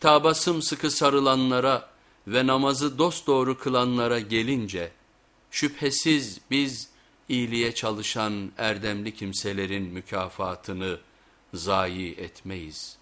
kitaba sımsıkı sarılanlara ve namazı dosdoğru kılanlara gelince, şüphesiz biz iyiliğe çalışan erdemli kimselerin mükafatını zayi etmeyiz.''